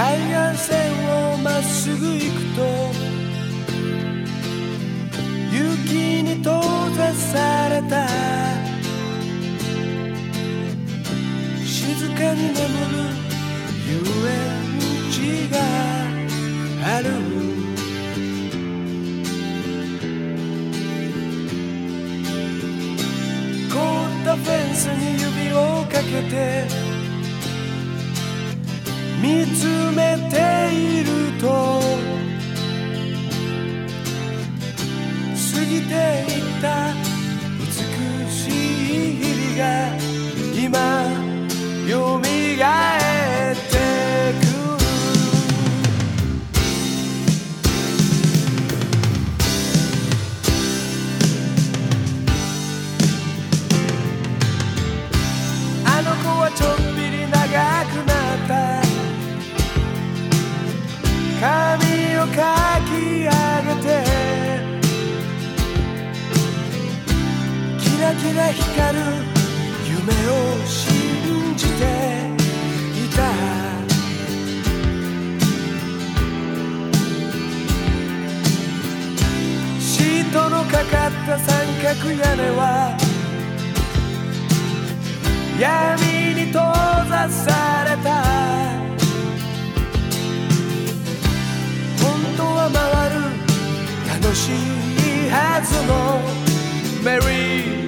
幹線をまっすぐ行くと雪に閉ざされた。静かに眠る遊園地がある。凍ったフェンスに指をかけて見つめ光る。夢を信じていた。シートのかかった三角屋根は闇に閉ざされた。本当は回る。楽しいはずの。メリー